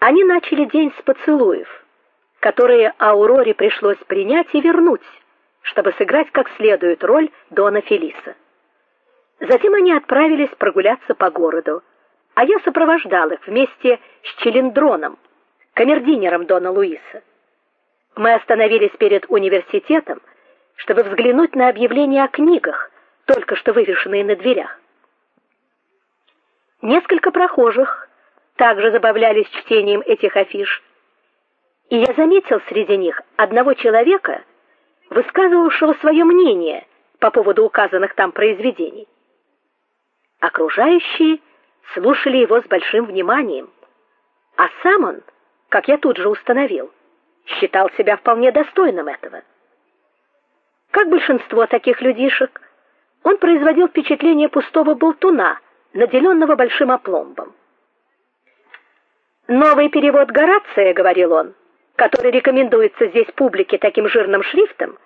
Они начали день с поцелуев, которые Ауроре пришлось принять и вернуть, чтобы сыграть как следует роль дона Фелиса. Затем они отправились прогуляться по городу, а я сопровождал их вместе с Челендроном, камердинером дона Луиса. Мы остановились перед университетом, чтобы взглянуть на объявления о книгах, только что вывешенные на дверях. Несколько прохожих также забавлялись чтением этих афиш. И я заметил среди них одного человека, высказывавшего свое мнение по поводу указанных там произведений. Окружающие слушали его с большим вниманием, а сам он, как я тут же установил, считал себя вполне достойным этого. Как большинство таких людишек, он производил впечатление пустого болтуна, наделенного большим опломбом. Новый перевод Горация, говорил он, который рекомендуется здесь публике таким жирным шрифтом,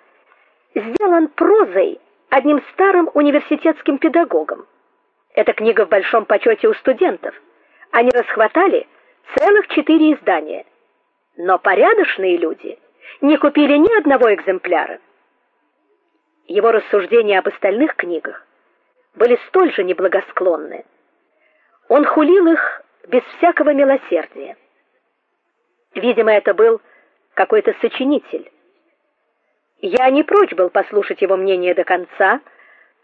сделан прозой одним старым университетским педагогом. Эта книга в большом почете у студентов. Они расхватали целых четыре издания. Но порядочные люди не купили ни одного экземпляра. Его рассуждения об остальных книгах были столь же неблагосклонны. Он хулил их без всякого милосердия. Видимо, это был какой-то сочинитель. Я не прочь был послушать его мнение до конца,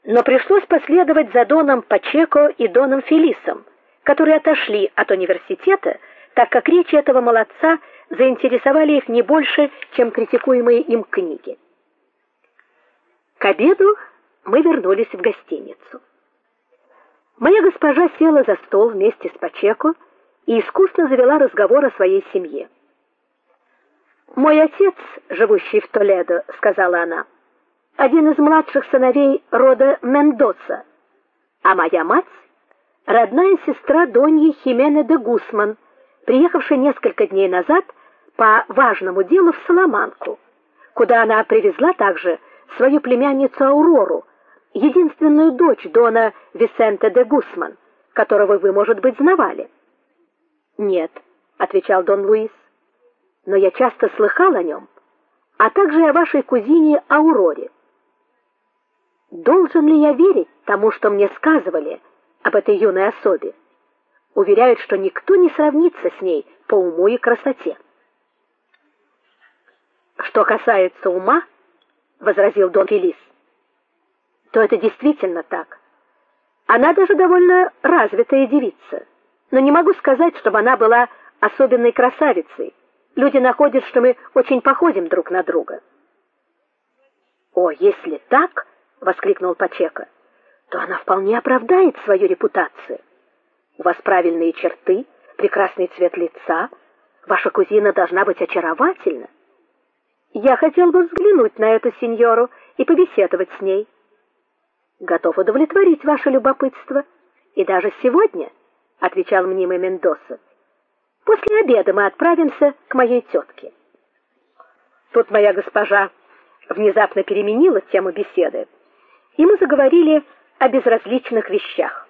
но пришлось последовать за доном Пачеко и доном Фелисом, которые отошли от университета, так как речи этого молодца заинтересовали их не больше, чем критикуемые им книги. К обеду мы вернулись в гостиницу. Моя госпожа села за стол вместе с Пачеко и искусно завела разговор о своей семье. Мой отец, живущий в Толедо, сказала она, один из младших сыновей рода Мендоса, а моя мать родная сестра Доньи Химены де Гусман, приехавшая несколько дней назад по важному делу в Саламанку, куда она привезла также свою племянницу Аурору, единственную дочь дона Висенте де Гусман, которого вы, может быть, знавали. Нет, отвечал дон Луис. Но я часто слыхал о нем, а также о вашей кузине Ауроре. Должен ли я верить тому, что мне сказывали об этой юной особе? Уверяют, что никто не сравнится с ней по уму и красоте. Что касается ума, возразил Дон Фелис, то это действительно так. Она даже довольно развитая девица, но не могу сказать, чтобы она была особенной красавицей. Люди находят, что мы очень походим друг на друга. О, если так, воскликнул Пачека, то она вполне оправдает свою репутацию. У вас правильные черты, прекрасный цвет лица, ваша кузина должна быть очаровательна. Я хотел бы взглянуть на эту сеньору и побеседовать с ней готов удовлетворить ваше любопытство, и даже сегодня, отвечал мнимый Мендоса. После обеда мы отправимся к моей тетке. Тут моя госпожа внезапно переменила тему беседы, и мы заговорили о безразличных вещах.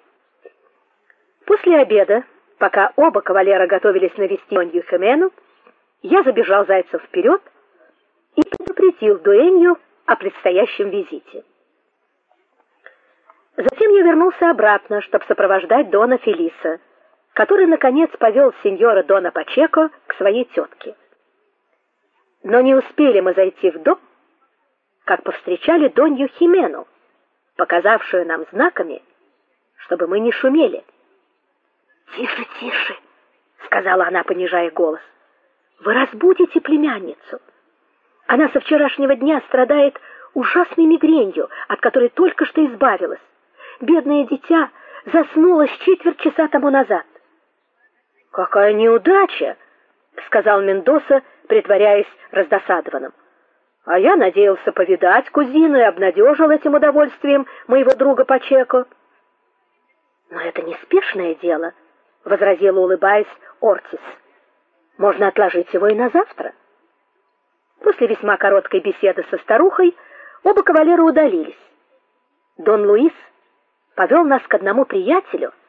После обеда, пока оба кавалера готовились навести Донью Химену, я забежал зайцев вперед и предупредил Дуэнью о предстоящем визите. Затем я вернулся обратно, чтобы сопровождать дона Фелиса, который наконец повел сеньора дона Пачеко к своей тетке. Но не успели мы зайти в дом, как повстречали донью Химену, показавшую нам знаками, чтобы мы не шумели. "Тише, тише", сказала она, понижая голос. "Вы разбудите племянницу. Она со вчерашнего дня страдает ужасной мигренью, от которой только что избавилась бедное дитя заснуло с четверть часа тому назад. Какая неудача, сказал Мендоса, притворяясь раздосадованным. А я надеялся повидать кузину и обнадежил этим удовольствием моего друга Пачеко. Но это неспешное дело, возразила, улыбаясь, Ортис. Можно отложить его и на завтра. После весьма короткой беседы со старухой оба кавалера удалились. Дон Луис повел нас к одному приятелю,